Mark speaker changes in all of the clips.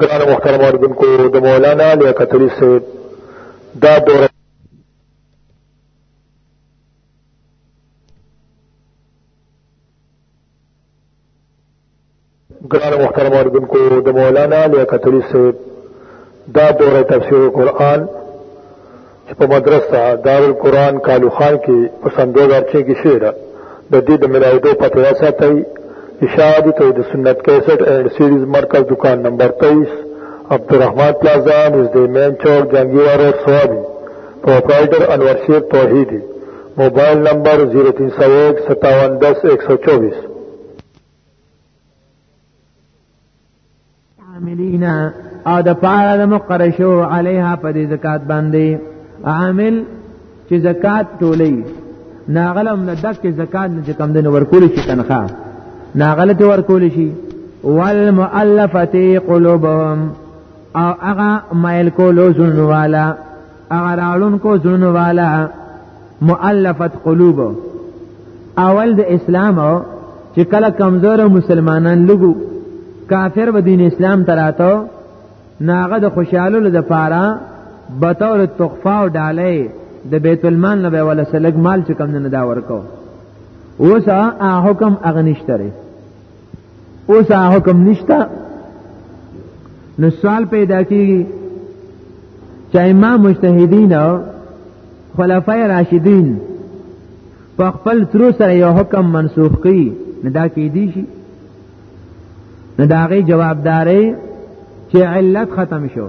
Speaker 1: گران محترم آردن کو دا مولانا لیا قطری سے دا دور گران محترم آردن کو دا مولانا لیا قتلی سے دا دور تفسیر قرآن چی پا مدرسہ دار القرآن کالو خان کی پسند دو گار چین کی شیر دا دید ملائی دو پتہ ایسا تایی اشاعتی توید سنت کیسٹ اینڈ سیریز مرکز دکان نمبر تیس عبدالرحمن پلازان از دی مین چوک جنگیوار اور سوابی پروپرائیٹر انور شیر توحیدی موبایل نمبر 03015710124
Speaker 2: عاملین او د پاره د مقرشو علیها په دې زکات باندې عامل چې زکات ټولې ناغلم نه دک زکات نه کم دین ورکول شي تنخواه ناغلت ورکول شي والمؤلفه قلوبهم او هغه مایل کولو زنواله هغه راړونکو زړونو والا مؤلفت قلوب اول د اسلام او چې کله کمزور مسلمانان لګو کافر به دین اسلام تراته ناغه د خوشحالو د پاره بطور تخفا او ډالۍ د بیت المال نه به ولا سلګ مال چې کم نه دا ورکو اوس ا حکم اغنشتره اوس حکم نشتا نو سوال پیدا کیږي چې امام مجتهدین او خلفای راشدین په خپل تر سره یو حکم منسوخ کړي نه دا کې دي شي نه دا غي جوابداري چې علت ختم شو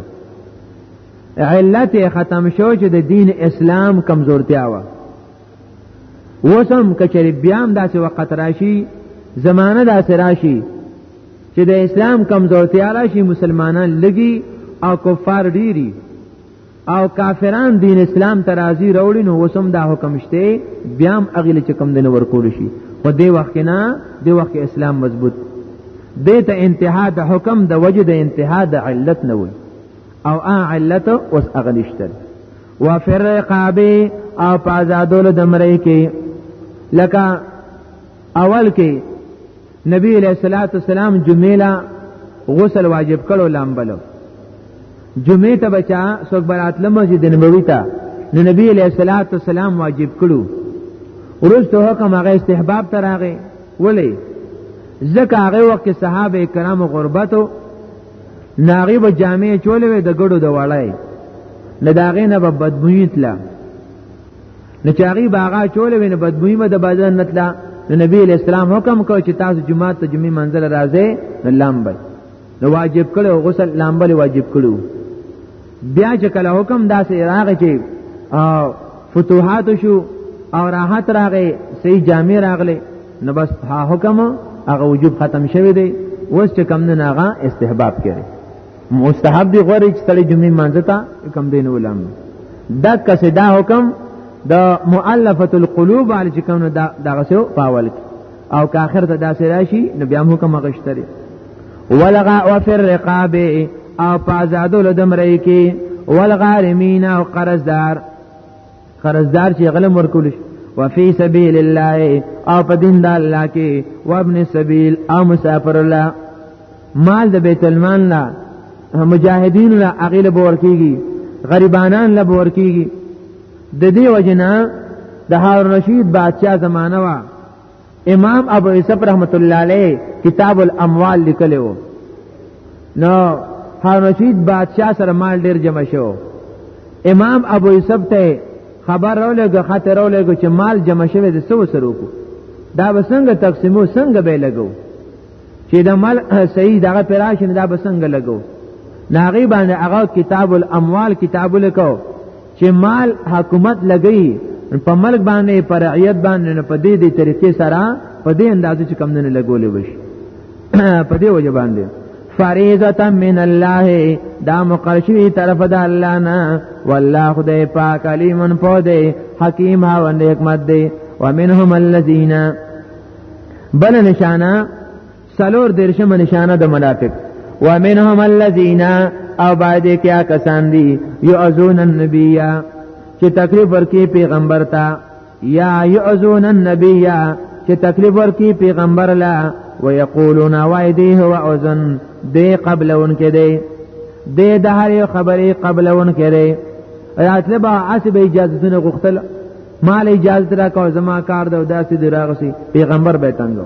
Speaker 2: علت ختم شو چې د دین اسلام کمزورتیا و وسم کچری بیام داسې وخت راشي زمانه داسې راشي چې د اسلام کمزورتیا راشي مسلمانان لګي او کفار ډیری او کافران دین اسلام ته راضی راوړي نو وسم دا حکم شته بیا هم اغل چې کم دین ورکول شي خو دې وخت نه دې وخت اسلام مضبوط دې ته انتها د حکم د وجد انتها د علت نه وي او ا علت اوس اغلشتل وفر رقابی او په آزادولو د مړی کې لکه اول کې نبی علیہ الصلوۃ والسلام جمعه لا غسل واجب کړو لامبلو جمعه ته بچا څوک برات لمسجد نبوی ته نو نبی علیہ الصلوۃ والسلام واجب کړو ورسته حکم هغه استحباب تراغه ولی ځکه هغه وخت صحابه کرام غربت ناغي به جامع چولې وي د ګړو د وړای نه داغې نه به بدبوی تله نه چاغي باغا چولې وي نه بدبوی به د بدن نه تله نو نبی اسلام حکم کو چې تاسو جمعه ته جمعې منزل راځي نو لامبل نو واجب کړو غسل لامبل واجب کړو بیا چې کله حکم داسې راغ چې فتوحات شو او راحت راغې صحیح جامع راغله نو بس ها حکم هغه وجوب ختم شوه دی اوس چې کم نه هغه استحباب کړي مستحب دی غوړي چې تړي جمعې مانځه تا کم دین ولم دا کسه دا حکم د مؤلفه القلوب علی چې کم دا دغه سو پاول کی او که اخر ته داسې راشي نو بیا هم حکم غشتري ولغا وفر رقاب او پازادو لدم رئی کی والغارمین او قرضدار قرضدار چې غلم ورکول شي وفي سبيل الله او په دین د الله کې وابن السبيل او مسافر الله مال د بیت المال نه مجاهدین له اغیله بور کیږي غریبانان له بور کیږي د دې وجنا د هارون رشید بادشاہ زمانہ وا امام ابو یوسف رحمت الله علیه کتاب الاموال لیکلو نو هارون رشید بادشاہ سره مال ډیر جمع شو امام ابو یوسف ته خبر راولګه خاطر راولګه چې مال جمع شوی د سو سره وکړو دا بسنګ تقسیمو څنګه به لګو چې د مال صحیح دغه پراشن دا بسنګ لګو ناغي باندې هغه کتاب الاموال کتاب لکو چې مال حکومت لګي په ملک باندې پر رعیت باندې نه په دې دې طریقې سره په دې اندازې چې کم نه لګولې وشي په دې وجه باندې فریضه من الله دا مقرشی طرف د الله نه والله خدای پاک علیم پوده حکیم هاوند حکمت دی ومنهم الذین بل نشانه سلور درشم نشانه د منافق ومنهم الذين او باید کیا کسان دي یعذون النبی چې تکلیف ورکی پیغمبر ته یا یعذون النبی چې تکلیف ورکی پیغمبر لا ويقولون وایدی هو اذن دی قبلون کې دی دی د هر خبرې قبلون کې دی راتله با عصب اجازه غختل مال اجازه را کو زما کار دا داسې دراغسي پیغمبر به تنګو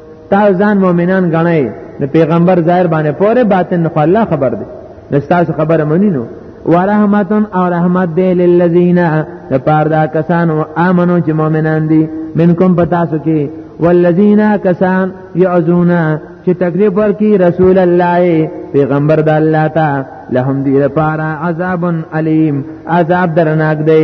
Speaker 2: تا ځان مؤمنان غنئ نو پیغمبر ظاهر باندې پوره باطن خو الله خبر دی نو تاسو خبره منی نو ورحمتن او رحمت دی للذین لپاره دا کسانو امنو چې مؤمنان دي منکم پتا سو کې والذین کسان یعذون چې تکلیف ورکی رسول الله پیغمبر د الله ته لهم دی لپاره عذاب الیم عذاب درناک دی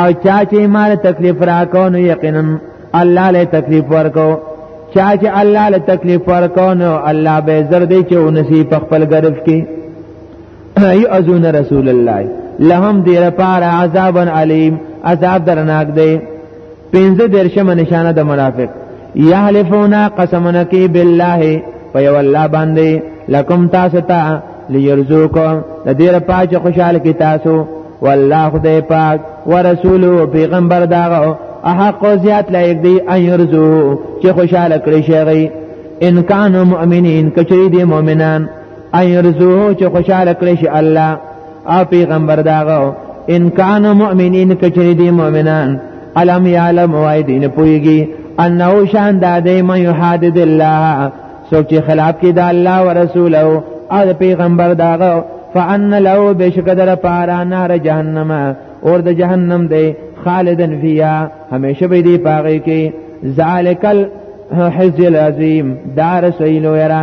Speaker 2: او چا چې مال تکلیف راکو نو یقینا الله له تکلیف ورکو چا چې الله له تکلیف ورکو نو الله به زر دی چې ونسی په خپل غرف کې ای ازون رسول الله لهم دیر پار عذابن علیم عذاب درناک دی پنځه درشم نشانه د منافق یحلفون قسمنا کی بالله په یو الله باندې لکم تاسو ته لیرزوکم د دې لپاره چې خوشاله کی تاسو والله خدای پاک ورسول او پیغمبر داغه احق زیات لایق دی ان یرزو چې خوشاله کړی شي ان کانوا مؤمنین کچری دی مؤمنان ان یرزو چې خوشاله کړی شي الله او پیغمبر داغه ان کان مؤمنین کچری دی مؤمنان علم یعلم وای دین پویږي انه شان دادې مې یحادد الله سوچ خلاف کې د الله او رسول او پیغمبر داغه فان له بشکدر پارا نار جهنم اور د جهنم دی خالدن فیا همیشه به دی پاږي کې ذالکل حزل عظیم دار سیلو یرا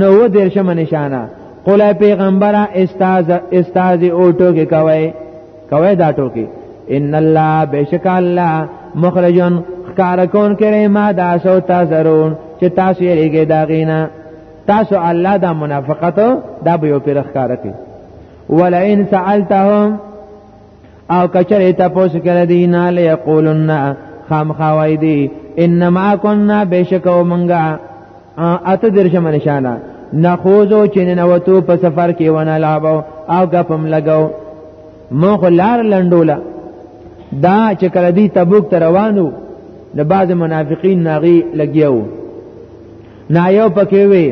Speaker 2: نو و درشم نشانه قول پیغمبر استاز استاز او ټوکی کوي کوي دا ټوکی ان الله بشک الله مخرجن خکار کون کړي ما دا سو تاسرون چې تاسو یې لګي دا غینا تاسو الله دا منافقت دا به یو پر خکار کوي ولئن سالتهم او کچره تاسو کړه دین علی یقولن خام خوای دی انما كنا بشکو منګه اته درشم نشانه نخوزو چې ننوتو په سفر کې ونه لابو او غپم لګاو مو خو لار لندوله دا چې کله دی تبوک ته روانو د بعض منافقین ناغي لګیاو نه یو پکې وی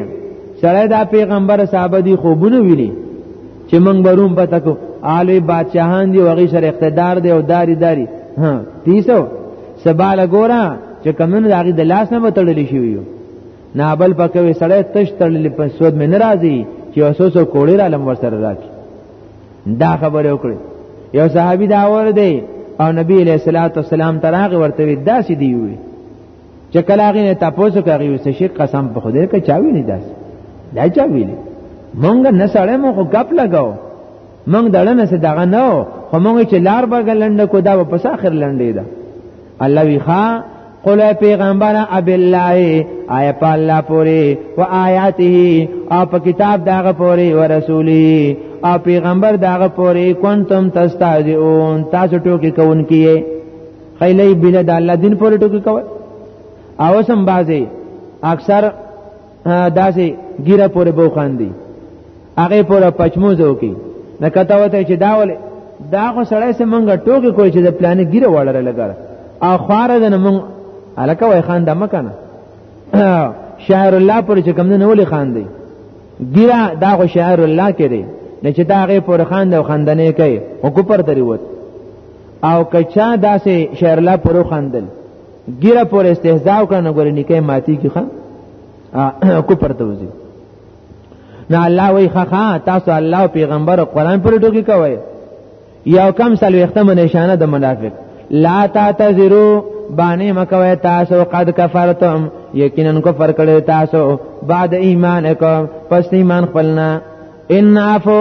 Speaker 2: سره دا پیغمبر صحابه دی خوبونه ویني چې موږ بروم پته کو عالی بادشاہان دی وغي سره اقتدار دی او داری داری ها تیسو سباله ګورا چې کمن داغي د لاس نه وتړل شي ویو نه بل پکوي سړی تش تړلې په سود مې ناراضي چې اوسوسو کوړی را لم ورسره راکی دا خبره وکړي یو صحابي دا ور دی او نبی علیہ الصلوۃ والسلام تراغ ورته دا سې دی وی چې کله هغه نه تاسو کوي وسه شي قسم په خدای کې چاوي نه داس دا چا ویلي مونږ نه سړی مو خو غپ لګاو مونږ دړه نه څه دغه نه خو مونږ چې لار به ګلند کو دا په ساخر لندې ده الله وی ښا قل پیغمبر اب الله آیا په الله پوری و آیاته او په کتاب داغه پوری و رسولی او پیغمبر داغه پوری کنتم تستاجئون تاسو ټوکی کون کیه خیلی بل د الله دین پورې ټکی کوي او سم بازي اکثر داسې ګیره پورې بو خاندي هغه پورې پچموزو کی نه کته وته چې دا ولې دا خو سړی سه مونږه ټوکی کوي چې د پلان ګیره وړره لګر او خاره د مونږ الکه وای خان د مکنه شاعر الله پر چې کم نه ولې خان دی ګیره دا خو شاعر الله کې دی نه چې دا هغه پر خان د خندنې کوي او کو پر دریوت او کچا داسې شعرلا پرو خندل ګیره پر استهزاء کنه ګورې نکه ماتی کی خان کو پرته وځي نه الله وی خخا تاسو الله او پیغمبر او قران پر ټوکی کوي یو کم سلوختمه نشانه د منافق لا تعتذروا باندې مکوي تاسو قد کفرتم یقینا کفر کړی تاسو بعد ایمانکم پس ایمان خپلنا ان عفو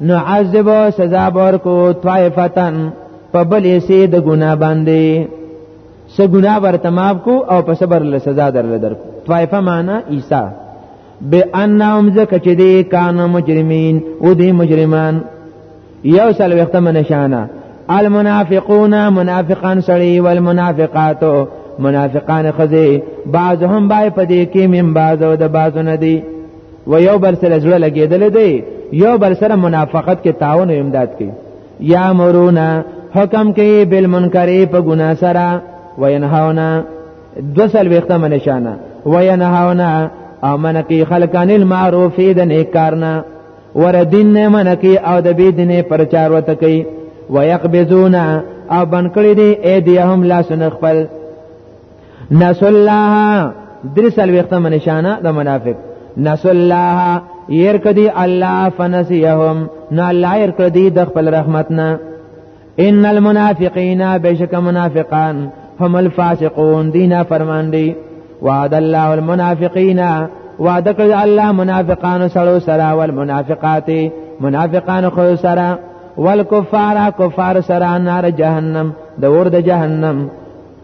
Speaker 2: نعذب سزا ورکو طائفتن په بل سي د ګنا باندې سه ګنا ورته معاف کو او په صبر له سزا درل درکو طائفه معنا عیسی بانهم زکه چې دي کان مجرمین او دي مجرمان یو سل وخت منشانه المنافقون منافقان سړي والمنافقات منافقان خزي بعضهم بای پدې کې من بعضو د بعضو ندي و یو بل سره زړه لګیدل دی یو بل سره منافقت کې تعاون او امداد کوي یا مرونا حکم کوي بل منکر په ګنا سره و ینهاونا دوسل وخت منشانه و ینهاونا او منکی خلقان المعروف د نیک کارنا ور دین نه منکی او د بی دین پرچار وته کوي و یقبضونا او بنکړی دی اې دی هم لا سن خپل نسو الله درس الوختم نشانه د منافق نسو الله ير کدي الله فنسيهم نو الله ير کدي د خپل رحمتنا ان المنافقين بشک منافقان هم الفاسقون دینا فرمان دی وعد الله المنافقين وعد کړ الله منافقان سره سره والمنافقات منافقان خو سره والکفار کفار سره نار جهنم د ور د جهنم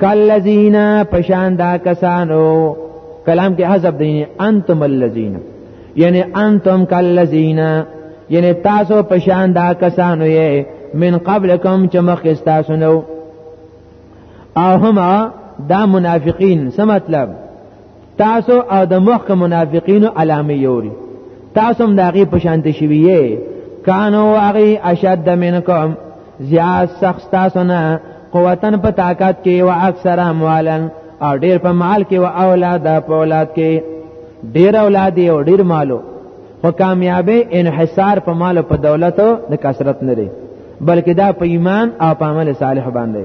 Speaker 2: کلذین پشان دا کسانو کلام کې حذف دی انتم الذین یعنی انتم کلذین یعنی تاسو پشان دا کسانو یې من قبلکم چې مخکې تاسو نو او هما دا منافقین څه مطلب تاسو او د مخک منافقین علامه یوري تاسو هم داغي پشانت شویه کانو واغی اشد منکم زیاد سخت تاسو نه قوتن په طاقت کې او اکثر اموالن او ډیر په مال کې او اولاد په اولاد کې ډیر اولاد او ډیر مالو خو کامیابی انحصار په مال او په دولت د کثرت نه دی بلکې دا په ایمان او په عمل صالح باندې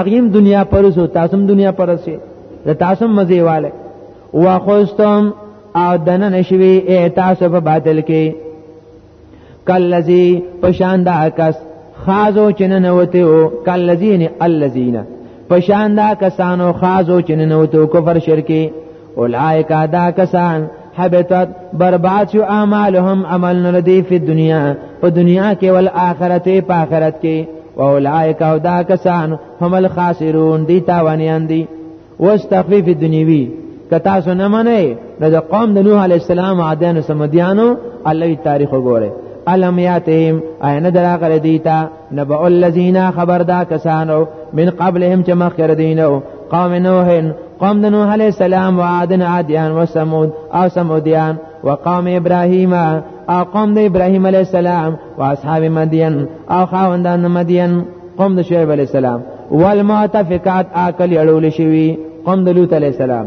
Speaker 2: اغیم دنیا پرسو تاسو دنیا پرسه د تاسو مزي والے واخستم او دنه نشوي تاسو په باطل کې کلذي پشان دا کس خازو چنن وته او کلذین الذین پشان دا کسانو خازو چنن وته کفر شرکی اولائک دا کسان حبتت برباد شو اعمالهم عمل ندی فی دنیا په دنیا کې ول آخرت په آخرت کې واولائک او دا کسان هم الخاسرون دی تاوانیان دی واستخفیف دنیوی کتا سو نه منه د قوم د نوح علی السلام عادیانو سمدیانو الله تاریخ وګوره الم یاتهم عین دراغله دیتا نبع الذين خبردا کسانو من قبلهم چې مخکره دینو قوم نوح قوم د نوح علی السلام و عادن عادیان و ثمود او ثمودیان و قوم ابراهیم او قوم د ابراهیم علی السلام و اصحاب مدین او خاوندان مدین قوم د شعیب علی السلام والمؤتفقات عقل یړول شوی قوم د لوط علی السلام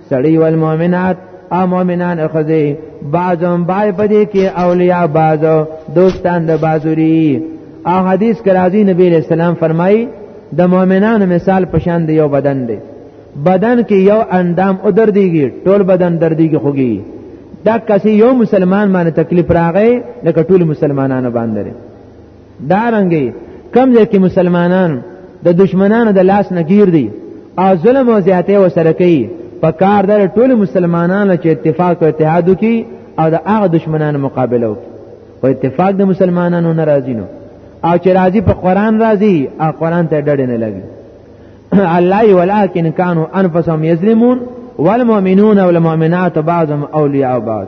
Speaker 2: سړی والمؤمنات او مؤمنان خزی بعضم بای پدې کې اولیاء بعضو دوستان د بازوري او حدیث کې راځي نبی علیہ السلام فرمایي د مؤمنانو مثال پشان دی یو بدن دی بدن کې یو اندام او دردیږي ټول بدن دردیږي خوږي دا کسي یو مسلمان باندې تکلیف راغی لکه ټول مسلمانانو باندې دا رنګي کم ځای کې مسلمانان د دشمنانو د لاس نه گیر دي او ظلم او زیاته وسره کوي په کار در ټول مسلمانانو چې اتفاق او اتحاد وکړي او د هغه دشمنانو مقابله وکړي او اتفاق د مسلمانانو ناراضي نو او چې راضي په قران راضي او قران ته ډډه نه لګي الله ولکن كانوا انفسهم يظلمون والمؤمنون والمؤمنات بعضهم اولياء بعض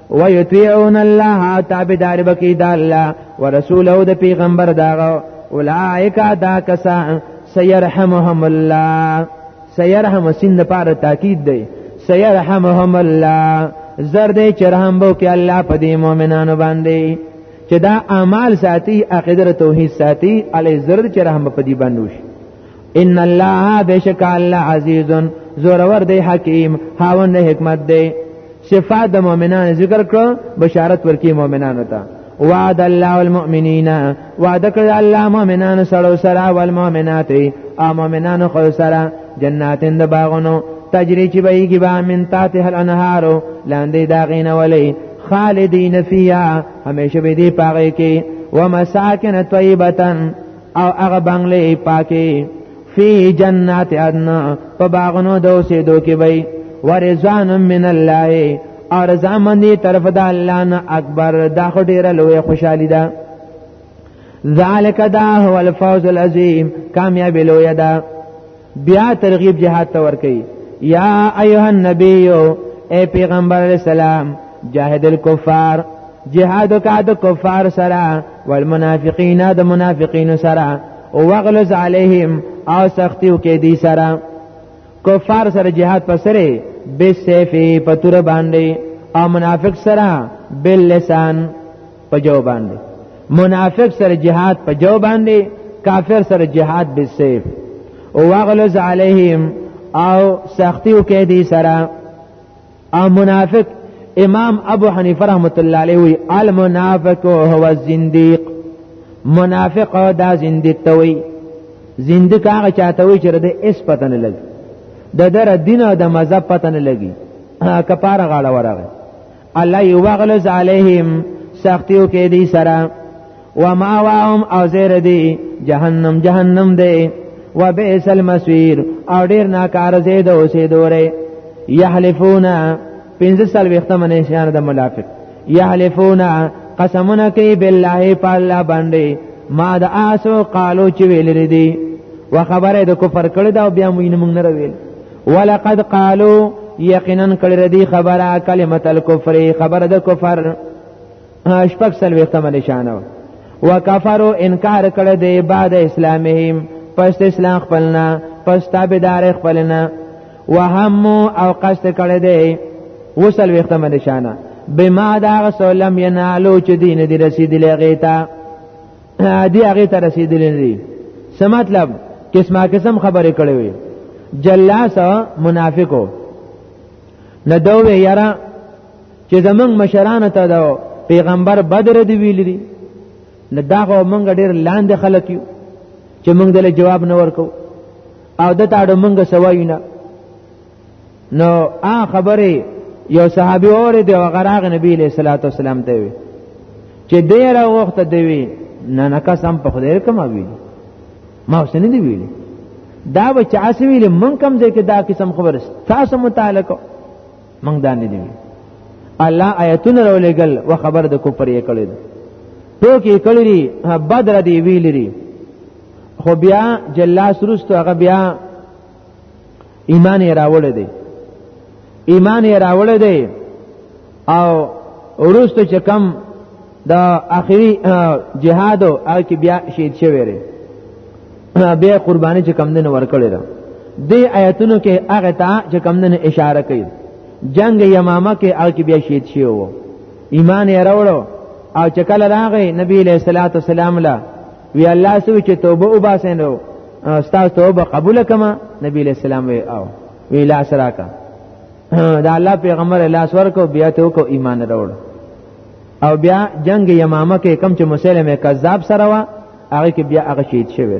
Speaker 2: ويطيعون الله تابعدار بکی د الله ورسوله د پیغمبر داغه اولائک دا کسان سيرحمهم الله سيرحم سین د پاره تاکید دی سيرحمهم الله زر دې چرهم بو کې الله په دې مؤمنانو باندې چې دا اعمال ساتي عقیده توحید ساتي علی زر چرهم په دې باندې وشي ان الله بشک الله عزیز زورور دی حکیم هاوند حکمت دی صفات د مؤمنان ذکر کړو بشارت ورکی مؤمنانو ته وعد الله المؤمنین وعد کړ الله مؤمنان سره سره او المؤمنات او مؤمنان خو سره جناتین د باغونو تجری چې بهږي به من تحتها الانهار لاندې دا غینه ولې خالدین فیها همیشه به دی پاره کې ومساکن طیبه او هغه بنگلې پاکي فی جنات عدن په باغونو د اوسېدو کې وي ورزان من الله او رضا مندی طرف د الله نه اکبر دا خو ډیره لوی خوشحالی ده ذالک دا هو الفوز العظیم کامیابی لوی ده بیا ترغیب جهاد ته ور کوي یا ایها النبی اے پیغمبر علیہ السلام جاهد الكفار جهاد کا د کفار سره والمنافقین د منافقین سره او وغلظ علیهم او سختی وکي دي سره کفار سره جهاد پسره به سیف په تور باندې او منافق سره بل لسان په جو باندې منافق سره جهاد په جو باندې کافر سره جهاد به سیف او واغلظ علیهم او سختی وکې دي سره او منافق امام ابو حنیفه رحمت الله علیه وی المنافق هو الزنديق منافق دا زنديق ته وی زنديق هغه چاته وی چې د اس پته نه لګي د در دین او د مذهب پته نه لګي کپاره غاړه ورغه الله یوغلز علیهم سختیو کې دی سره و ما واهم او زیر دی جهنم جهنم دی و بئس المسویر او ډیر ناکار زید او سید وره یحلفون پنځه سال وختم نه شان د منافق یحلفون قسمونه کوي بالله په الله باندې ما د آسو قالو چې ویل دي و خبره د کفر کړی دا بیا موږ نه موږ نه ویل ولقد قالوا یقینا کړه دی خبره کلمه الکفر خبره د کفر شپږ سلوختمه نشانه وکفروا انکار کړه دی بعد اسلامهم پس اسلام خپلنا پس تابعدار خپلنا وهم او قصد کړه دی وسلوختمه نشانه بما دا رسول لم ينالو چې دین دی رسیدلې غیتا دی هغه ته رسیدل نه دي څه مطلب قسمه قسم خبرې کړې وي جلاس منافقو نه دوه یاره چې زمنګ مشران ته دا پیغمبر بدر دی ویل دي نه دا خو مونږ ډیر لاندې خلک یو چې مونږ دله جواب نه ورکو او د تاړو مونږ سوایو نه نو آ خبره یو صحابي اوره دی وغراغ نبی له صلوات والسلام ته وی چې ډیره وخت دی وی نه نه قسم په خدای کوم وی ما وسنه دی ویلی دا به چې اسوی له من کم ځای کې دا قسم خبره تاسو متعلق من دا نه دی الله آیتونه راولېګل و خبر د کوپر یې کړی ټوکی کړی دی بدر دی ویلی دی خو بیا جلا سرست هغه بیا ایمان یې راوړ دی ایمان یې راوړ دی او ورسته چې کم د اخري جهاد او هغه کې بیا شهید شوی دی بیا قرباني چې کم نه ورکړی ده د آیتونو کې هغه ته چې کم نه اشاره کوي جنگ یمامه کې هغه کې بیا شهید شوی وو ایمان یې راوړو او چې کله راغی نبی له صلوات والسلام له وی الله سوی چې توبه وباسین او استاد توبه قبول کما نبی علیہ السلام وی او وی لا سراکا دا الله پیغمبر الله سور کو بیا ته کو ایمان راوړ او بیا جنگ یمامه کې کم چې مسلمه کذاب سره وا هغه کې بیا هغه شهید شوی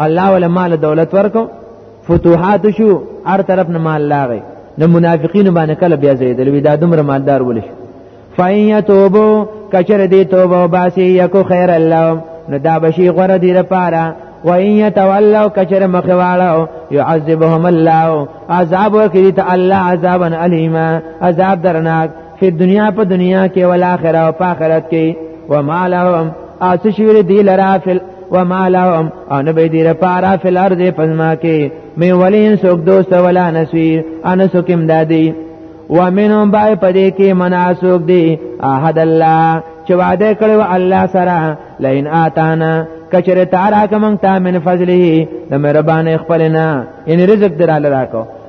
Speaker 2: الله ولا مال دولت ورکو فتوحات شو هر طرف نه مال لاغی نو منافقین باندې کله بیا زیدل وی دا دومره مالدار ولش فاین یتوبو کچر دی توبه او باسی یکو خیر الله نو دا بشی غره دی لپاره و ان یتولوا کچر مخواړو يعذبهم الله عذاب ورکړي ته الله عذابا الیما عذاب درناک په دنیا په دنیا کې ول اخره او په آخرت کې وما لهم اس شویر دی لرا فل وما لهم ان به دی لپاره فل ارض پزما کې مې ولین سوک دوست ولا نسوی ان سوکم دادی ومنهم بای پدې کې مناسوک دی احد الله چې وعده کړو الله سره لئن آتانا کچره تارا کمن تا من فضله د مهربان خپلنا ان رزق دراله راکو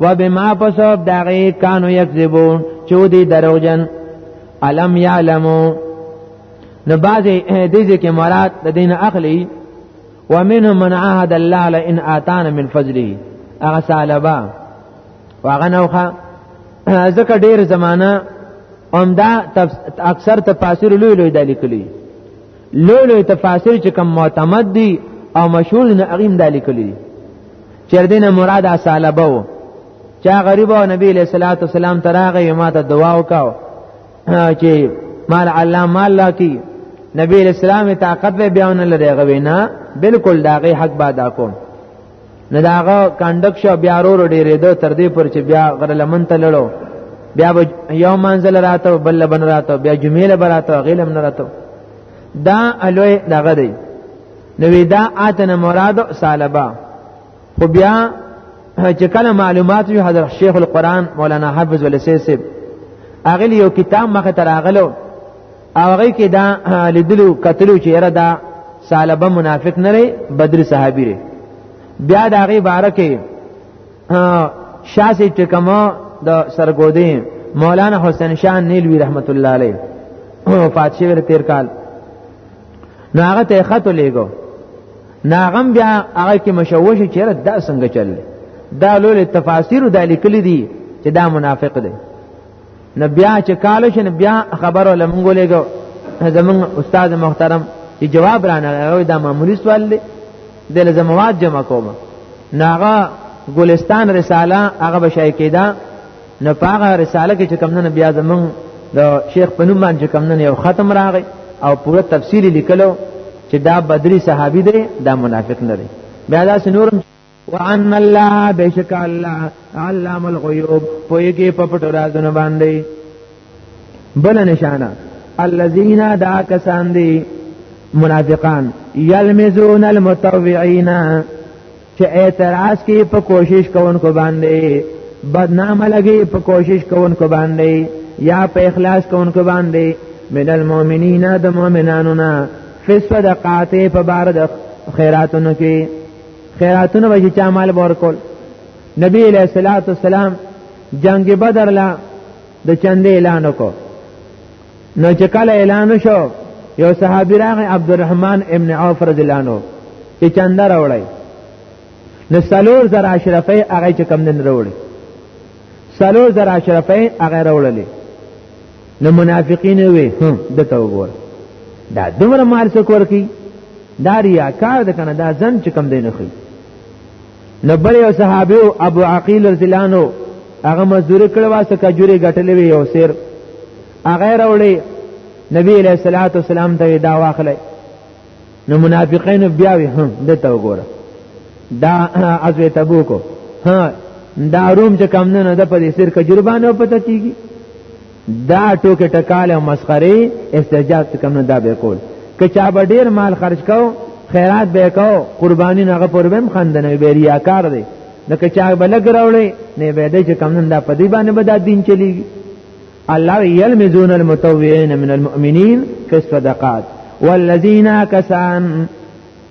Speaker 2: و بما پسوب داغی کانو یکذبون چو دی دروغجن علم یعلمو نو بعضی دیزی که مراد د دین اخلی و منهم من عهد الله لئن آتانا من فضله اغا سالبا و اغا نوخا ځکه ډیر زمانہ هم دا اکثر تفاسیر لوی لوی دالی کلی لوی لوی تفاسیر چې کم معتمد دي او مشهور نه اغیم دالی کلی چردین مراد اصالبه و چا غریب او نبی له صلوات والسلام تراغه ما ته دعا وکاو چې مال الله مال لکی نبی اسلام طاقت به بیان لري غوینا بالکل داغه حق به ادا کوم نه داغه کاندک شو بیا ورو ډیره دو تر دې پر چې بیا غره لمن ته لړو بیا به یو منزل راته بل بن راته بیا جمیله براته غیلم نه راته دا الوی دغه دی نو دا اتنه مراد سالبا خو بیا چې کله معلومات یو حضرت شیخ القرآن مولانا حافظ ولسیسی اغلی یو کتاب مخه تر اغلو هغه کې دا لیدلو کتلو چې یره دا سالبه منافق نه لري بدر صحابي لري بیا دا غي بارکه شاسې چې کما د سرګودې مولانا حسین شاه نیلوی رحمت الله علیه وفات شوی تیر کال نو هغه ته خط لېګو ناغم بیا هغه کې مشوش چیرې دا څنګه چل دا لول تفاسیر د لیکل دي چې دا منافق دی نو بیا چې کال شنه بیا خبر ولا مونږ لېګو زمون استاد محترم چې جواب را نه دا معمولی سوال دی د لزموات جمع کوم ناغه ګلستان رساله هغه بشای کېده نو پاغه رساله کې چې کوم نه بیا زمون د شیخ په نوم باندې کوم نه یو ختم راغی او پوره تفصیلی لیکلو چې دا بدری صحابي دی دا منافق نه دی بیا دا سنورم وان الله بشک الله علام الغیوب پویږي په پټو رازونو باندې بل نشانه الذين دا کسان دي منافقان يلمزون المتطوعين چې اعتراض کې په کوشش کوونکو باندې بدنامه لګي په کوشش کوونکو باندې یا په اخلاص کوونکو باندې من المؤمنین د مؤمنانو نه فی صدقات په بار د خیراتونو کې خیراتونو وجه چا مال ورکول نبی علیہ الصلوۃ والسلام جنگ بدر لا د چندې اعلان وکړ نو چې کله اعلان شو یو صحابي راغی عبدالرحمن ابن عوف رضی الله عنه چې چنده راوړی نو سلور زر اشرفی هغه چې کم نن راوړی سلور زر اشرفی هغه راوړلې نو منافقین وی هم دته وګور دا دومره مال څوک ورکی دا ریاکار د کنه دا ځن چې کم دی نه خي نو بل یو صحابي ابو عقیل رضی الله عنه هغه مزدوري کړو واسه کجوري غټلې وی یو سیر هغه راولې نبی علیہ الصلوۃ والسلام ته دا واخلې نو منافقین بیا وی هم دته وګوره دا ازوی تبوکو ها دا روم چې کم نه نه د په دې سر کجربانه پته کیږي دا ټوکې ټکاله او مسخري استجاب څه کم نه دا به کول که چا به ډیر مال خرج کو خیرات به کو قربانی نه غو پربم خندنه به ریاکار دی نو که چا به لګ راولې نه به دې چې کم نه دا پدی باندې به دا دین چلیږي الله یلمزون المتوعین من المؤمنین فی الصدقات والذین کسان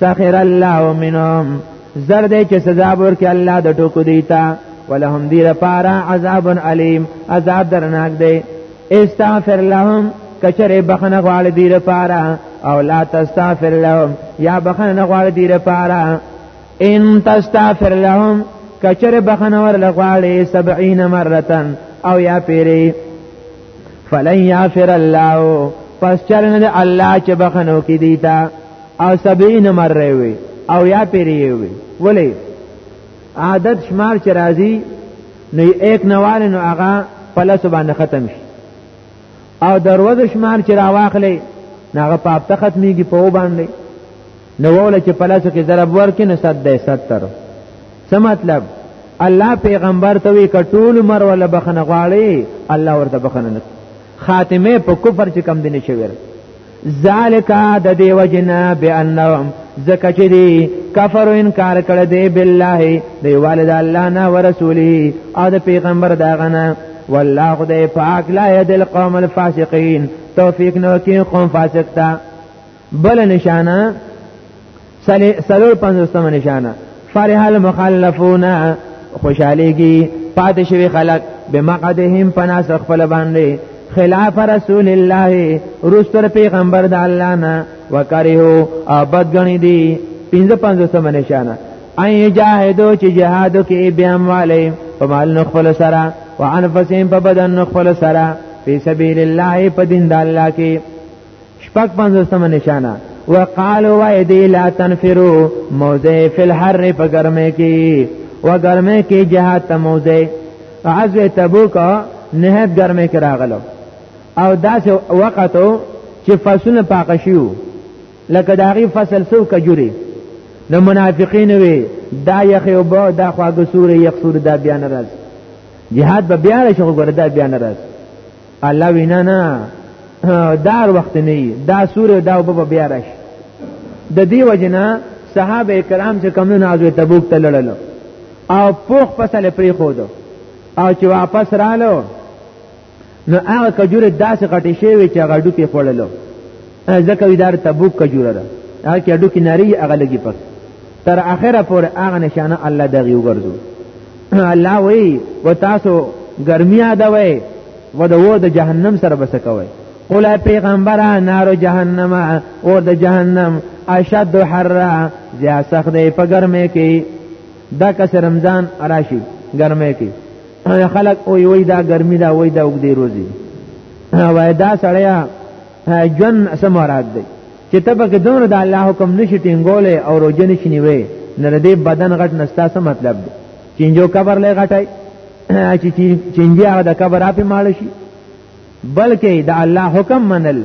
Speaker 2: سخر الله منهم زر دې چې سزا ورکړي الله د ټکو دیتا ولهم دی لپاره عذاب علیم عذاب درناک دی استغفر لهم کچره بخنه غواړي دی لپاره او لا تستغفر لهم یا بخنه غواړي دی لپاره ان تستغفر لهم کچره بخنه ور لغواړي 70 مرتن او یا پیری فلن یغفر الله پس چرنه ده الله چې بخنو کې دی تا او سبعین مره وي او یا پیری وي ولی عادت شمار چې راځي نو یک نوال نو هغه په لس باندې ختم شي او دروازه شمار چې راواخلې هغه په هفته ختميږي په و باندې نو وله چې پلاسو کې ضرب ورکې نو صد دی ستر څه مطلب الله پیغمبر ته وی کټول مر ولا بخنه غواړي الله ورته بخنه نه خاتمه په کفر چې کم دیني شویر ذالک د دی وجنا بانهم زکه چې دی کفر انکار کړ دی بالله دی والد الله نه ورسولی او د پیغمبر دا غنه والله خدای پاک لا يد القوم الفاسقين توفیق نو کې قوم فاسق ته بل نشانه سلور پنځوستمه نشانه فرح المخلفون خوشاليږي پاتې شوی خلک بمقدهم پناس خپل باندې خلاف رسول الله رسول پیغمبر د الله نه وکړو ابد غنی دی 55 نشانه اي جاهدو چې جهادو کې بیا مالې په مال نخفل سره وانفسهم په بدن نخفل سره په سبیل الله په دین د الله کې شپږ پنځوسمه نشانه وقالو وای دی لا تنفرو موزه فی الحر په ګرمه کې و ګرمه کې جهاد ته موزه عزو تبوک نهت ګرمه کې راغلو او داسې وخت چې فصلونه پاک شيو لکه داغي فصل سو کجوري نو منافقین وي دا یخ او با دا خواږه سورې یخ سورې دا بیان راځي jihad به بیا شغل ګره دا بیا نه راځي الله وینا نه دار وخت نه دا سوره دا وب بیا راش د دې وجنه صحابه کرام چې کوم نه ازو تبوک ته لړل او پوخ پسل پری خود او چې واپس رالو نو هغه کجوره داسې غټې شي وي چې هغه ډوکې خوړلو ځکه اداره تبوک کجوره ده هغه کې ډوکې نری هغه لګي پک تر اخره پورې هغه نشانه الله دغه وګرځو الله وی و تاسو ګرمي یادوي و د و د جهنم سره بس کوي قل پیغمبره نار جهنم اور د جهنم اشد حرا زیا سخت دی په ګرمه کې دا کس رمضان راشي ګرمه کې خلق او وی دا ګرمي دا وی دا وګ دی روزي وای دا سړیا جن سمورات دی چې ته پکې دونه د الله حکم نشي ټینګولې او روزه نشي نیوي نه د بدن غټ نستا څه مطلب دی چینجو قبر لې غټای چې چینجي هغه د قبر اپ مال شي بلکې د الله حکم منل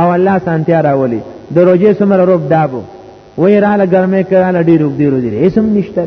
Speaker 2: او الله سانتیا راولي د روزه سمره روب دابو وې را لګرمه کړه لډی روب دی روزي هیڅ هم نشته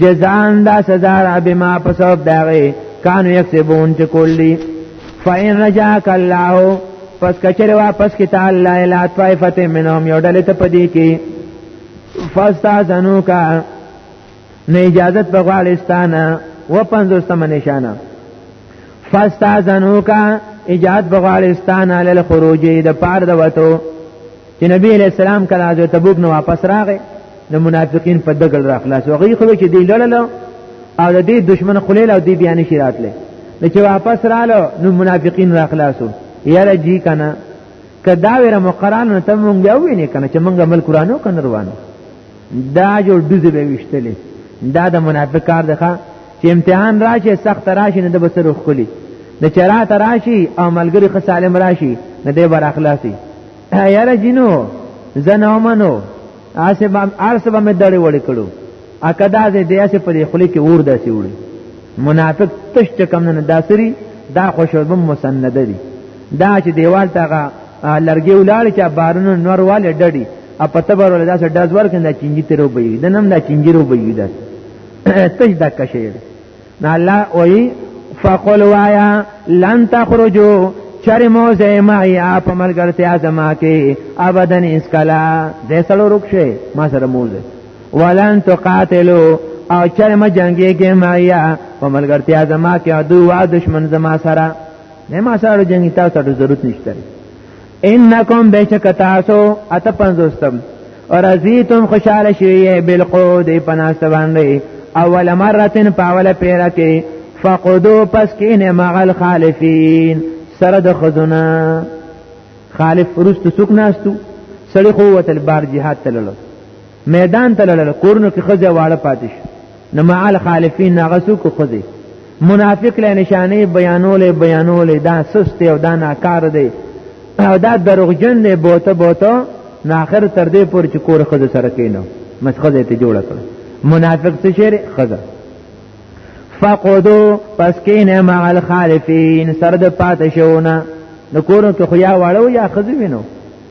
Speaker 2: جزان دا سزا را بما پسوب داغی کانو یکسبون چه کلی فإن رجاک الله پس کچره واپس کی تعالی الا طائفه منهم یو ډله ته پدی کی فاستاذنو کا نه اجازه په غالستانه و پنځوستمه نشانه فاستاذنو کا اجازه په غالستانه لل خروج د پار د وته چې نبی علیہ السلام کله غزوه تبوک نه واپس راغی د منافقین په دګل را خلاص او غي خو چې دی لړل او د دې دشمن خلیل او دی بیان شي راتله نو چې واپس رالو نو منافقین را خلاصو یاره جی کنه کدا ویره مقران نو ته مونږ یو ویني کنه چې مونږ مل قرانو کنه روانو دا جو دوز به وشتلې دا د منافق کار ده چې امتحان راشي سخت راشي نه د بسرو خلی د چرات راشي او ملګری خصالم راشي نه د بر اخلاصي یاره جنو زنو منو اسه بام ارسه بام دړې وړې کړو اکه دا دې دې اسه په خلی کې اور داسې وړي منافق تش کم نه داسري دا خوشبو مسند دي دا چې دیوال تاغه لرګي ولاړ چې بارونو نور والے ډډي ا پته بر ول داسې داس ورکنه چنجي تیرو بېږي د نم دا چنجي رو بېږي دا تش دا کشه نه الله وای فقل وایا لن تخرجو چر موزه معي اپ ملګرتیا زما کې ابدن اسکلا د سلو رخصه ما سره موزه ولن تقاتلو او چر ما جنگي کې معي په ملګرتیا زما کې عدو او دشمن زما سره نه ما سره جنگي تاسو ته ضرورت نشته انکم بشک تاسو اته پنځوستم ورزیتم خوشاله شوی بالقود پناست باندې اول مرتن پاول پیرا کې فقدو پس کینه مغل خالفین سره د خزونه خالف روست سوک ناستو سړی خو وتل بار جهاد تللو میدان ته لړل کورنو کې خزه واړه پاتې شو نو معال خالفین ناغسو کو خزه منافق له نشانه بیانولې بیانولې دا سست او دا ناکار دی او دا دروغجن دی بوته بوته ناخر تر دې پور چې کور خزه سره کینو مسخزه ته جوړ کړ منافق څه شری خزه فقدو پس کینه مع الخالفین سرد پاتشونه نو کورو کې خو یا واړو یا خزه وینو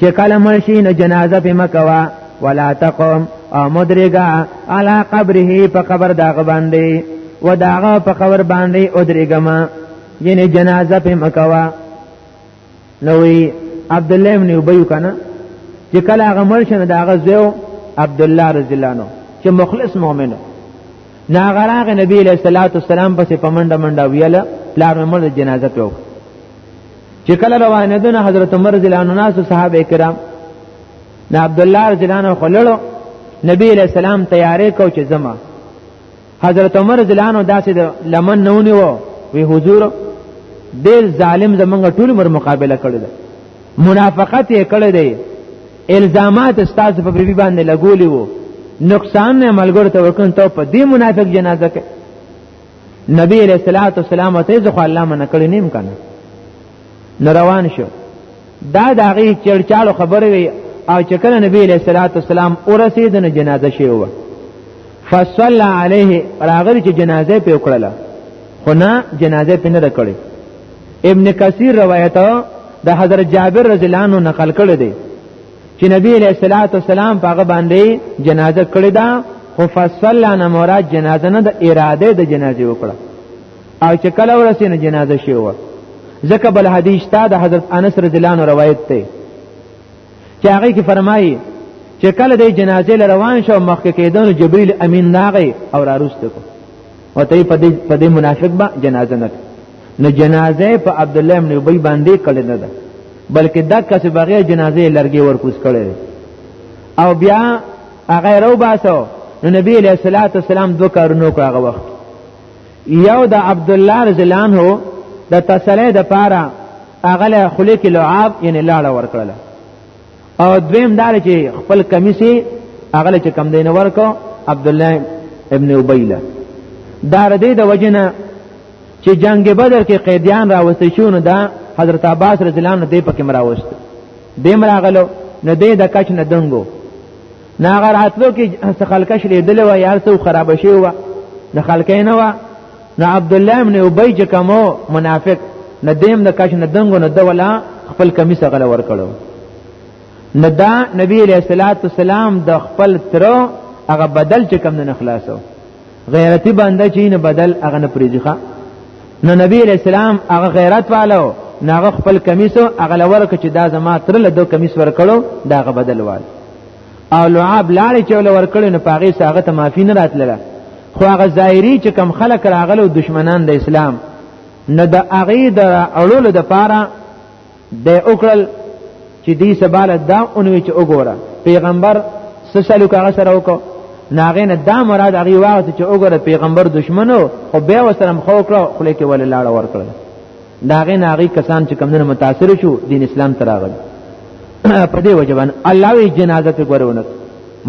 Speaker 2: چې کله مرشي نو جنازه په مکوا ولا تقوم او مدرګا علا قبره په قبر داغه باندې و داغه په قبر باندې ادرګما یعنی جنازه په مکوا نوې عبد الله ابن ابي کنه چې کله هغه مرشنه داغه زو عبد الله رضی الله عنه چې مخلص مؤمن ناغراغ نبی علیہ الصلوۃ والسلام پسې پمنډه منډه ویله پلار مې مړ جنازه پیوک چې کله روانه دونه حضرت عمر رضی الله عنه ناس صحابه کرام نه عبد الله رضی الله عنه خللو نبی علیہ السلام تیارې کو چې زما حضرت عمر رضی الله عنه داسې د لمن نونی وو وی حضور ډیر ظالم زمونږ ټول مر مقابله کړی ده منافقت یې کړی دی الزامات استاد په بیبي باندې لګولی وو نقصان نه ملګر ته ورکن ته په دې منافق جنازه کې نبی علیہ الصلوۃ والسلام ته ځکه الله من کړی نیم کنه نو روان شو دا د هغه چړچاړو خبره وي او چې کله نبی علیہ الصلوۃ والسلام ورسید نو جنازه شوی و فصلى عليه راغلی چې جنازه په وکړه خو نه جنازه په نه کړی ابن کثیر روایت د حضرت جابر رضی الله عنه نقل کړی دی چې نبی علیہ الصلوۃ والسلام په هغه باندې جنازه کړې ده خو فصلا نه مراد جنازه نه د اراده د جنازې وکړه او چې کله ورسې نه جنازه شي و ځکه بل حدیث تا د حضرت انس رضی الله عنه روایت ته چې هغه کې فرمایي چې کله د جنازې ل روان شو مخکې کېدون جبرئیل امین ناغي او راروست کو او ته په دې منافق به جنازه نه نو جنازه په عبد الله ابن ابي باندې کړی نه ده بلکې دا کس بغیر جنازه لرګي ورکوس کړی او بیا هغه رو باسو نو نبی علیہ الصلوۃ والسلام دوه کارونه کړ هغه وخت یو د عبد الله رضی الله عنه د تسلی د پاره هغه له خلک لعاب یعنی لاړه ورکړله او دویم دار چې خپل کمیسي هغه چې کم دین ورکو عبد الله ابن ابیله دار دې د وجنه چې جنگ بدر کې قیدیان راوستي شو نو دا حضرت عباس رضی الله عنه دې پکې مراوست دې مراغلو نه دې د کچ نه دنګو ناغر اتلو کې خلکش لیدل و یار سو خراب شي و د خلکې نه و نه عبد الله ابن ابي چې کومو منافق نه دیم د کښ نه دنګو نه دولا خپل کمیس غل ور کړو نه دا نبی علیہ الصلوۃ والسلام د خپل تر هغه بدل چې کم نه خلاصو غیرتی بنده چې نه بدل هغه نه پریږه نو نبی علیہ السلام هغه غیرت والو ناغه خپل کمیسو هغه لور کچ دا زما تر له دو کمیس ور کړو دا غ بدل والو او لعاب لاړې چې ول ورکړې نو پاغي ساغه ته معافي نه راتله خو هغه ظاهري چې کم خلک راغلو دشمنان د اسلام نه د هغه د اړولو د پاره د اوکړل چې دې سباله دا اونوي چې وګوره پیغمبر سسلو کاغه سره وکړه ناغه نه دا مراد هغه وخت چې وګوره پیغمبر دشمنو خو به وسره مخ وکړه خو لیکه ول لاړ ورکړه داغه ناغي کسان چې کمونه متاثر شو دین اسلام تراغل په دې وجبان الله وی جنازه ته ګورونه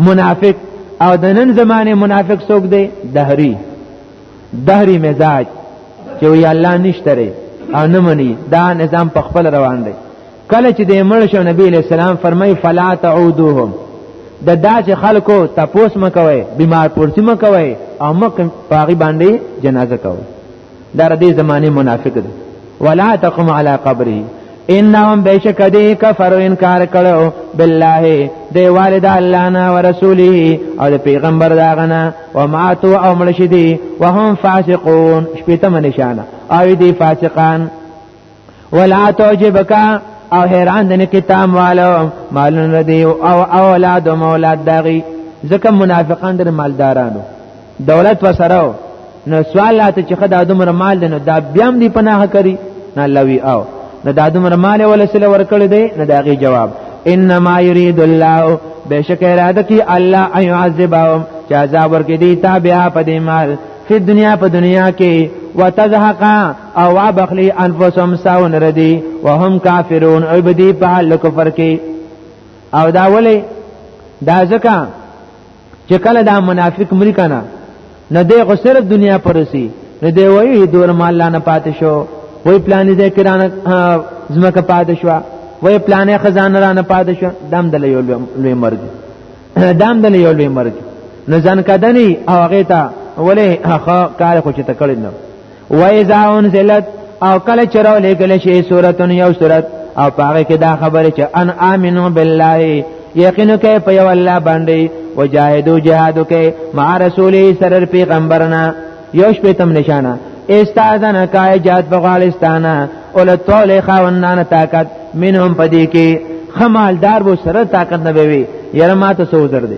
Speaker 2: منافق او د نن زمانه منافق څوک دی دهری دهری مزاج چې وی الله نشته او نه مني دا نظام په خپل روان دی کله چې د مړ شو نبی له سلام فرمای فلا تعودوهم د داس خلکو تپوس مکوي بیمار پورتی مکوي او مکه پاغي باندې جنازه کوي دا ردی زمانه منافق دی ولا تقم علی قبره انهم بیشک دی کفر انکار کړو بالله دی والد الله نه او رسوله او د پیغمبر داغنه او ماتو او ملشدی وهم فاسقون شپیتم نشانه او دی فاسقان ولا تعجبک او حیران دنه کې تام والو مالون ردی او اولاد او اولاد داغي ځکه منافقان در مالدارانو دولت وسره نو سوال لاته چې خدای دومره مال دنه دا بیا هم دی پناه کوي نه لوي او نه دا دومره مال ولا سره ورکړی دی نه داغي جواب انما يريد الله بشک اراده کی الله ايو عذابهم چې عذاب ورکې دي تابعا په دې مال په دنیا په دنیا کې وتزهقا او ابخلی انفسهم ساون ردی وهم کافرون او بدی په حال کفر کې او دا ولی دا ځکه چې کله دا منافق مری کنه نه دی خو صرف دنیا پرسی نه دی وایي دور مال نه پاتې شو وای پلان دې کرانه زمکه پاتې شو وای پلانې خزانه را نه پاتې شو دم دل یو لوی مرګ دم دل یو لوی مرګ نه ځان کدنی او هغه ته ولې هغه کار خو چې تکړه نه و اذا انزلت او کله چرو لګل شي سورتون یو سورت او پاره کې دا خبره چې ان امنو بالله یقینو کې په یو الله باندې وجاهدو جهادو کې مع رسول سره پیغمبرنا یوش په تم نشانه استاذن کای جات بغالستانه اول طول خاوندان طاقت منهم پدې کې خمالدار بو سره طاقت نه وي یره ما ته سوزر دي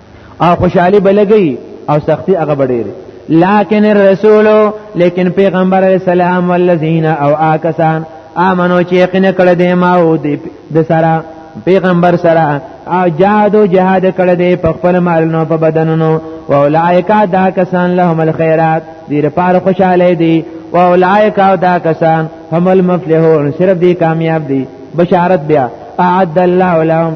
Speaker 2: او خوشحالي بلګي او سختی هغه بډېره لكن الرسول لیکن پیغمبر علیہ السلام والذین او آکسان آمنو چې یقین کړه دې ما او د سره پیغمبر سره او جهاد او جهاد کړه دې په خپل مالونو په بدنونو او اولائک دا کسان لهم الخيرات دې لپاره خوشاله دي او اولائک دا کسان هم المفلحون صرف دې کامیاب دي بشارت بیا اعد الله لهم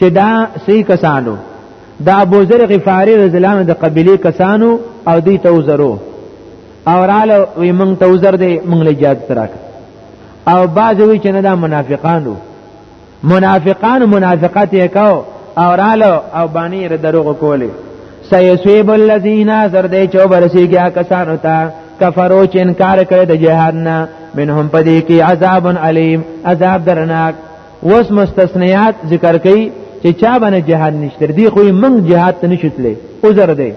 Speaker 2: چې دا سی کسانو د ابو ذر غفاری رضی الله عنه د قبيله کسانو او دی ته وزرو او رااله وی مونږ ته وزر دی مونږ له جهاد تراک او بعض وی چې نه دا منافقانو منافقان منافقت یې کاو او رااله او باندې ر دروغ کولې سيسويب الذين زردې چوبرسيږي کسانو ته کفرو چې انکار کړي د جهاد نه منهم پدې کې عذاب علیم عذاب درناک اوس مستثنیات ذکر کړي چې چا باندې جهاد نشته دی خو موږ جهاد ته نشتلې عذر دی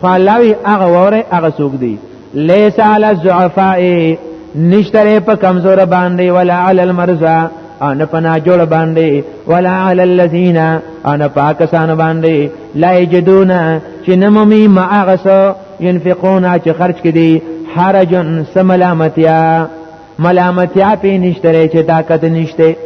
Speaker 2: خو الله وی هغه وره هغه سوق دی لیس علی الضعفاء نشتره په کمزور باندې ولا علی المرضى ان پنا جوړ باندې ولا علی الذین ان پاکستان باندې لا یجدون چې نمومي ما هغه سو ينفقون چې خرج کړي حرجن سملامتیا ملامتیا پی نشتره چې طاقت نشته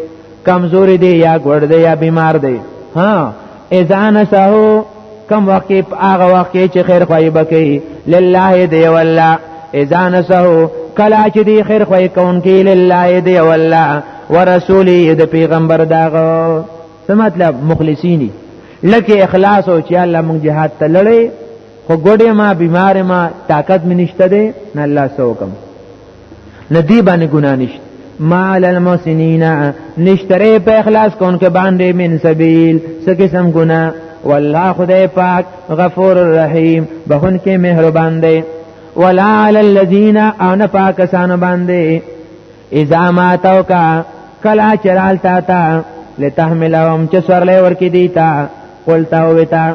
Speaker 2: کمزور دی یا ګړ دی یا بیمار دی ها اذا نسهو کم وخت هغه وخت چې خیر خوای بکی لله دی والله اذا نسهو کلا چې دی خیر خوای کون کی لله دی والله ورسولی د پیغمبر داغه څه مطلب مخلصینی لکه اخلاص او چې الله مونږ جهاد ته لړې خو ګډه ما بیمار ما طاقت منشته ده نه الله سوکم ندی باندې ګنا نشته مال المسنین نشتره په اخلاص کون کې باندې من سبیل څه قسم ګنا والله خدای پاک غفور الرحیم بهون کې مهربان دی ولا علی الذین او نه پاکستان باندې اذا ما توکا کلا چرال تا تا لتحملهم چې سورلې ورکې دیتا قلتا وتا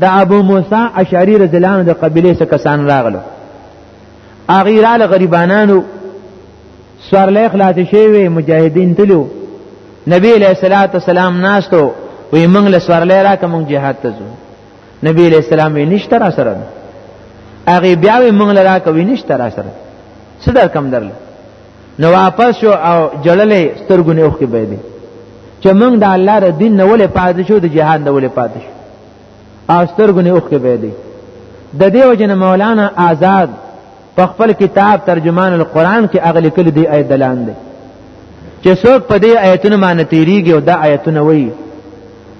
Speaker 2: د ابو موسی اشعری رضی الله عنه د قبیله څخه کسان راغلو اغیراله غریبانانو سوارلې خلاص شوی مجاهدین تلو نبی علیہ الصلوۃ والسلام ناستو وی موږ له سوارلې را کوم جهاد ته ځو نبی علیہ السلام یې نشته را سره هغه بیا وی موږ له را کوي نشته را سره څه در کم درل نو واپس شو او جړلې سترګونه اوخ کې به دي چې موږ د الله ر دین نه ولې پاتې شو د جهان نه ولې پاتې شو او سترګونه اوخ کې به دي د دې وجنه مولانا آزاد په خپل کتاب ترجمان القرآن کې اغلی کلی دی آیت دلان دی چې څوک په دې آیتونو باندې تیریږي او دا آیتونه وایي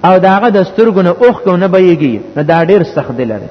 Speaker 2: او داغه د سترګونه اوخ کو نه بېږي نه دا ډیر سخت دی لري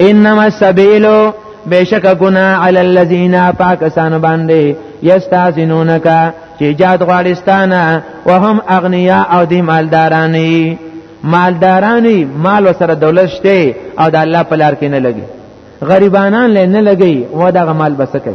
Speaker 2: انما السبيل بشک گنا علی الذین پاکستان باندې یستاذنونک چې جاد غالستان او هم اغنیا او دی مالدارانی مالدارانی مال سره دولت شته او د الله په لار کې نه لګي غریبانان لې نه لګي و دغه مال بسکه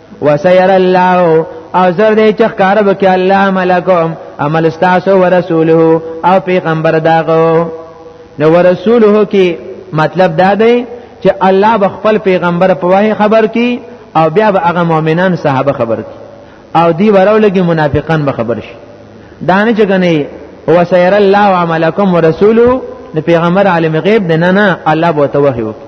Speaker 2: وسير الله او زر دې چې ښکار وکړي الله ملکم عمل استاسو ورسوله او پیغمبر داغو نو ورسوله کې مطلب دا دی چې الله به خپل پیغمبر په وحی خبر کی او بیا به هغه مؤمنان صحابه خبر کی او دی ورولګي منافقان به خبر شي دانه چې کني وسير الله عملکم ورسوله د پیغمبر عالم غیب نه نه الله به توحی وکړي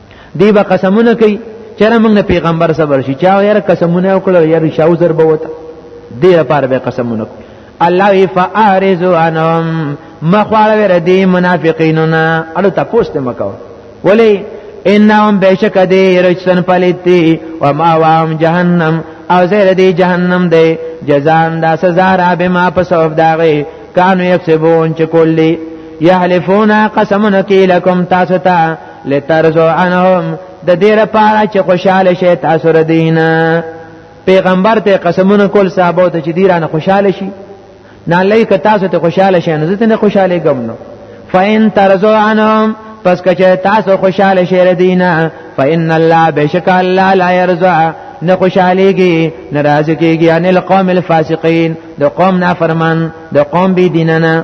Speaker 2: دی به قسمونه کوي چېرې موږ نه پیغمبر صبر شي چا یاره قسمونه وکړو یاره شاو زر به وته دی لپاره به قسمونه کوي الله فارزو انهم مخواله ور دي منافقینونه الو تاسو ته مکو ولی انهم بشک دی رجسن پلیتی و ما وام جهنم او زیر دی جهنم دی جزان دا سزا را به ما په سبب داغه کانو یکسبون چې کلی یحلفون قسمن کی لکم تاسو ته لترزو عنهم د دې لپاره چې خوشاله شي تاسو ردینا پیغمبر ته قسمونه کول صحابه ته چې دیرانه خوشاله شي نه لای ک تاسو ته خوشاله شي نه ته نه خوشاله ګم نو فین ترزو عنهم پس کچه تاسو خوشاله شي ردینا فإن الله بشک الله لا يرزع نه خوشاليږي ناراض کیږي ان القوم الفاسقين د قوم نافرمان د قوم بی دینانه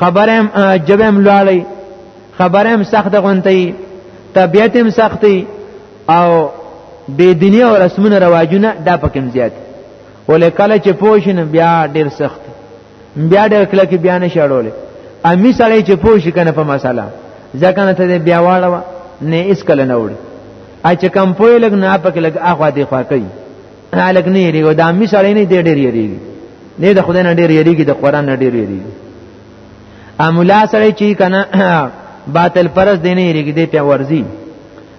Speaker 2: خبرم جبم لوالی خبرم سخت غونتی طبیعتم سختی او بی دینی او رسمونه رواجونه دا پکم زیات ولې کله چې پوښین بیا ډیر سخت بیا ډیر کله کې بیا نه شړولې امی سړی چې پوښی کنه په مسله ځکه نه ته بیا واړه نه اس کله نه وړي ا چې کم پوی لګ نه پک لګ اخوا دی خوا کوي الګ نه یریږي دا می سړی نه دی ډیر یریږي نه د خدای نه ډیر یریږي د قران نه ډیر یریږي امولا سړی چې کنه باطل پرس دی نه یریږي دی په ورزي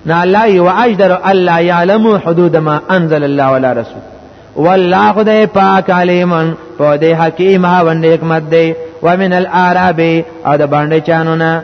Speaker 2: نه الله یو اجدر الله یعلم حدود ما انزل الله ولا رسول والله خدای پاک علیمن په دې حکیم ها باندې حکمت دی ومن العرب او د باندې چانونه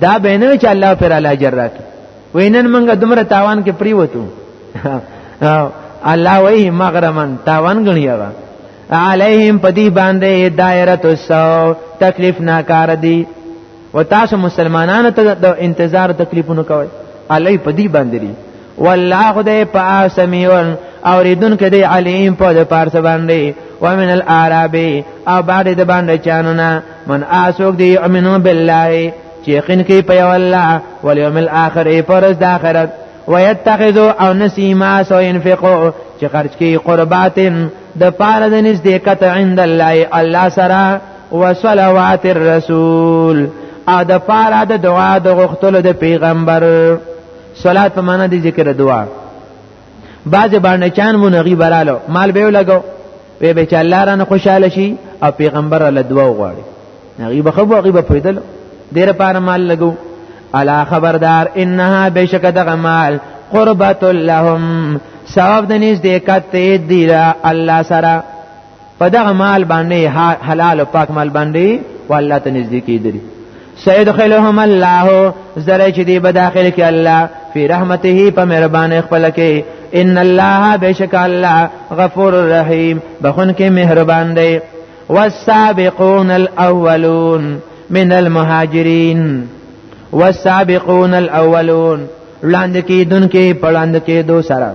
Speaker 2: دا به نه چې الله پر الله اجر راکړي وینن منګه دومره تاوان کې پریوتو الله وی مغرمن تاوان غنی هغه علیهم پدی باندې دایره السو تکلیف ناکار دی و تاسو مسلمانانو ته د انتظار تکلیفونه کوي علی پدی باندې والله خدای په سمیون اوریدون کې دی علیم په د پارس باندې ومن العرب او بعد د باندې چانونه من اسوک دی امنو بالله چې یقین کې په یو الله والیوم الاخر پرز د اخرت ويتخذوا او نسیما سو ينفقوا چې خرج کی قربات د پاره د نزدېکت عند الله الله سره وصلوات الرسول ا د پاره د دعا د غختلو د پیغمبر صلات په معنا دی ذکر دعا بعض باندې چان مو نغي برالو مال به لګو وی به چې الله رانه خوشاله شي او پیغمبر الله دعا وغواړي نغي به خبر غي به پیدل ډیر پار مال لګو الا خبردار انها بشک دغه مال قربت لهم ثواب د نږدې کته دی الله سره په دغه مال باندې حلال او پاک مال باندې والله ته نږدې کیدلی سيدخلهم الله زره چې دی بداخل کې الله فی رحمته په مهربان خپل کې ان الله بشک الله غفور رحیم بخون کې مهربان دی والسابقون الاولون من المهاجرين والسابقون الاولون وړاندې کیدونکو پړاندې کیدو سره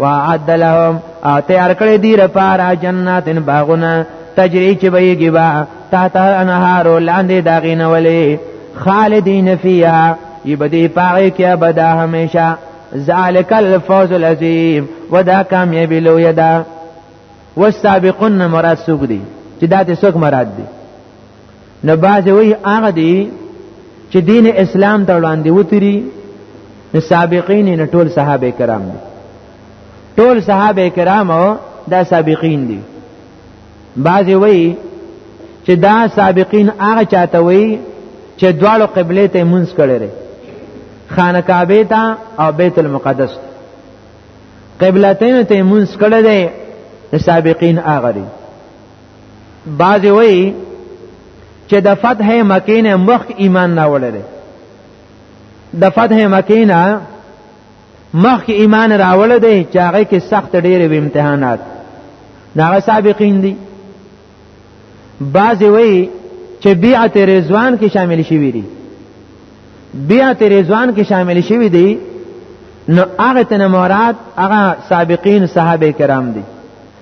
Speaker 2: وعد لهم او تیار کړی دی لپاره جناتن باغونه تجری چې بهږي با تحت انهار لاندې داغینه ولې خالدین فیها یبدی پاره کې ابدا همیشه ذالک الفوز العظیم ودا کامیابی لوی ده والسابقون مراد سوق دي چې دا ته سوق مراد دي نه باز وی هغه دی چې دین اسلام ته وړاندې وتري نو سابقین نه ټول صحابه کرام دي ټول صحابه کرام دا سابقین دي باز وی چې دا سابقین هغه چاته وی چې دواړو قبله ته منځ کړي لري خانه کعبه ته او بیت المقدس قبلتین ته منځ کړي دي سابقین هغه دي بعضی وی چې د فتح مکې نه مخک ایمان نه وړل د فتح مکې نه مخک ایمان راول دی چې هغه کې سخت ډېر وی امتحانات هغه سابقین دي بعضی وی چې بیعت رضوان کې شامل شوی دي بیعت رضوان کې شامل شوی دي نو هغه تن مراد هغه سابقین صحابه کرام دي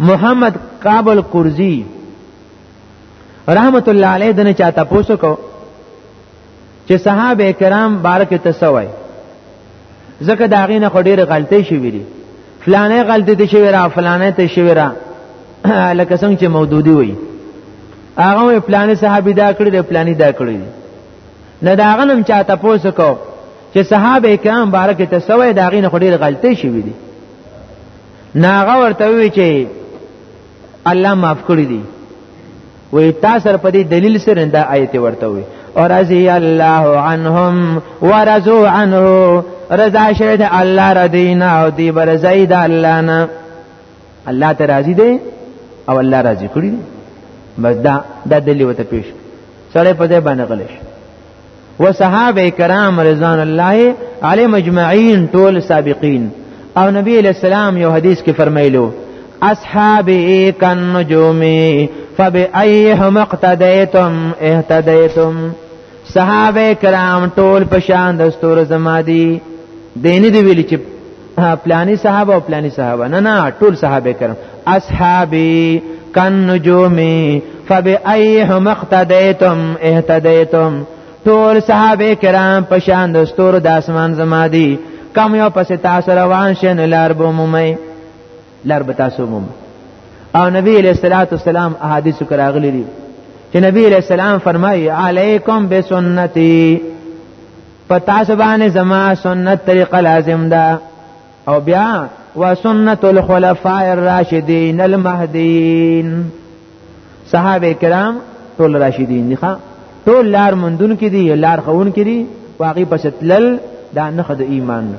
Speaker 2: محمد قابل قرزی رحمت الله علیه دنه چاته پوسو کو چې صحابه کرام بارک تسوي ځکه دا غینه خو ډیره غلطي شوې دي فلانه غلطي دي شوې را فلانه ته شوې را لکه څنګه چې مودودی وي هغه فلانه صحابي دا کړی دی فلانه دا کړی دی نه دا غنم چاته پوسو کو چې صحابه کرام بارک تسوي دا غینه خو ډیره غلطي شوې دي ناغه ورته وی چې الله معاف کړی دی وی تاسو سره په دې دلیل سره دا آیت ورته وی او رضی الله عنهم ورضوا عنه رضا شوی د الله ردینا او دی بر زید الله نه الله ته راضی دی او الله راضی کړی بس دا د دلی وته پیش سره په دې باندې غلش و صحابه کرام رضوان الله علی مجمعین ټول سابقین او نبی علیہ السلام یو حدیث کې فرمایلو اصحابی کن نجومی فبأیهم اقتدیتم اهتدیتم صحابه کرام ټول په شان د ستور زما دي دیني دی ویل چې پلانی صحابه او پلانی صحابه نه نه ټول صحابه کرام اصحابي کن نجومي فبأيهم اقتديتم اهتديتم ټول صحابه کرام په شان د ستورو د اسمان زما دي کم یو پس تاسو روان شین لار به مومي لار به تاسو موم او نبی علیہ الصلوۃ والسلام احادیث کراغلی دي چې نبی علیہ السلام فرمایي علیکم بسنتی په تاسو باندې زما سنت طریقه لازم ده او بیا وسنت الخلفاء الراشدین المهدیین صحابه کرام ټول راشدین دي ښا ټول لار مندون کې دي لار خون کې دي واقعي پس تلل دا نخد ایمان نه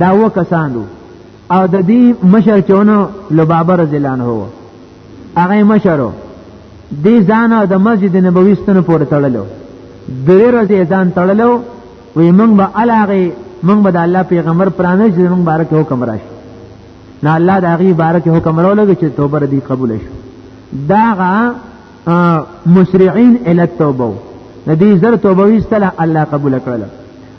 Speaker 2: دا و کسانو او د دې مشر چونو لبابر رضی الله عنه وو هغه مشرو دې ځان د مسجد نبوي ستنه پورې تړلو درې ورځې ځان تړلو وی موږ به علاغه موږ به د الله پیغمبر پرانه چې موږ بارک حکم راشي نه الله د هغه بارک حکم راولږي چې توبه دې قبول شي دا غا مسرعين الى التوبه ندی زر توبه وستله الله قبول کړل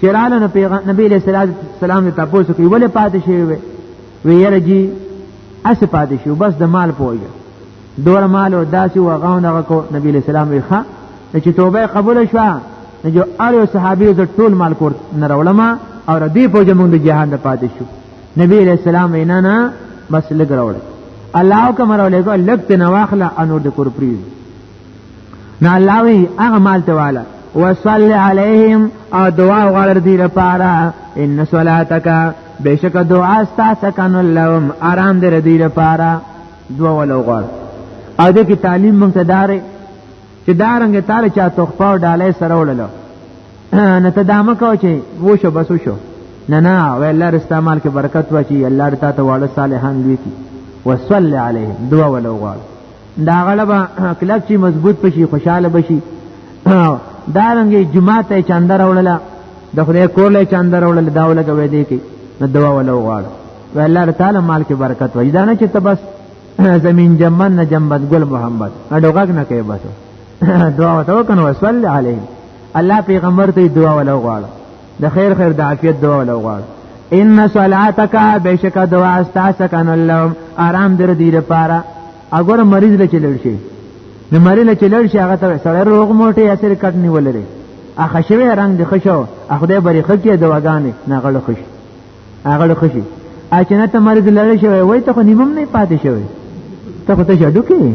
Speaker 2: چرانه نو پیغام نبی علیہ الصلوۃ والسلام ته تاسو کوي ولې پاتې شوی وي ویره جی اس پاتې شو بس د مال پوجا دور مال او داسي و غاونه غکو نبی علیہ السلام وی ښا چې توبه قبول شو نو جو ار یو صحابي ز ټول مال کور نه راولما او ردی پوجا مونږ د جهان د پاتې شو نبی علیہ السلام وینا نه بس لګ راوړل الله کوم راولې کو لګ تنواخله انور د کور پریز نه الله وی هغه مال ته والا وصلی علیهم او دعا غړ دی لپاره ان صلاتک بشک دعا ستا سکن لهم آرام در دی لپاره دعا ولو غړ او د کی تعلیم مونږ ته دارې چې دارنګ تعالی چا تخفه او ډالې سره وړلو نه ته دامه کو چې وو شو بس شو نه نه وی الله استعمال کې برکت واچي الله تعالی ته واړه صالحان لوي کی وصلی علیهم دعا ولو غړ دا غلبا کلک شي مضبوط پشي خوشاله بشي دا رنګ جمعه ته چاندر وړله د خدای کور له چاندر وړله دا ولګه وې دی کی نو دوا ولا وغواړ و الله تعالی مال کې برکت وې دا نه چې ته بس زمين جمن نه جنبت ګل محمد اډوګ نه کوي بس دعا وته کنه وصلی علیه الله پیغمبر ته دعا ولا وغواړ د خیر خیر د عافیت دعا لوغواړ ان صلاتک بشک دعا استاسک ان الله آرام در دی لپاره اگر مریض له چلل شي نو مریض له چلل شي هغه ته سره روغ موټي اثر کټ نیول لري اخه شوی رنگ د خشو اخدای بری خکې دواګانې نه غل خوش هغه خوشي اچنه ته مریض لړ شوی وای ته خو نیمم نه پاتې شوی ته خو ته شډو کې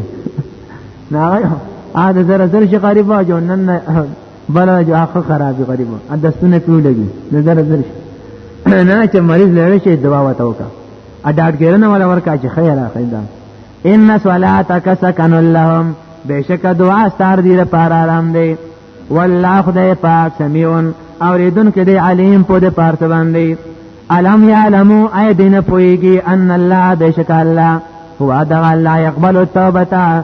Speaker 2: نه آ د زره زر شي غریب واجو نن بل جو حق خرابي غریب ان دستونه پیو لګي نظر نظر نه چې مریض لړ شي دوا وته وکا ا ډاډ ګرنه ولا ورکا چې خیر اخی دا ان صلاتک سکن لهم بشک دعا ستار دی لپاره آرام دی والله خدای پاک سمیون اوریدون کې دی علیم په دې پارت باندې علم یعلمو ای دین پویږي ان الله بشک الله هو دا الله يقبل التوبه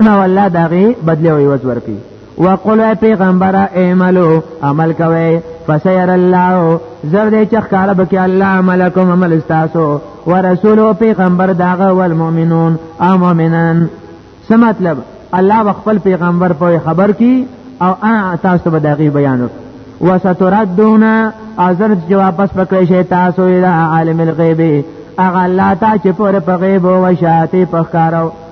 Speaker 2: نو الله داغه بدله وي وځ ورکی وقل پیغمبر اعملو عمل کوي فسير الله زرد چخکار بکی الله عملکم عمل استاسو ورسولو پیغمبر داغه والمؤمنون او مؤمنان څه مطلب الله وخپل پیغمبر په خبر کی او تاسو به داغه بیان وستردون ازر چې واپس پکړی شي تاسو اله عالم الغیب اغه الله تا چې پر په غیب او شاته په ښکارو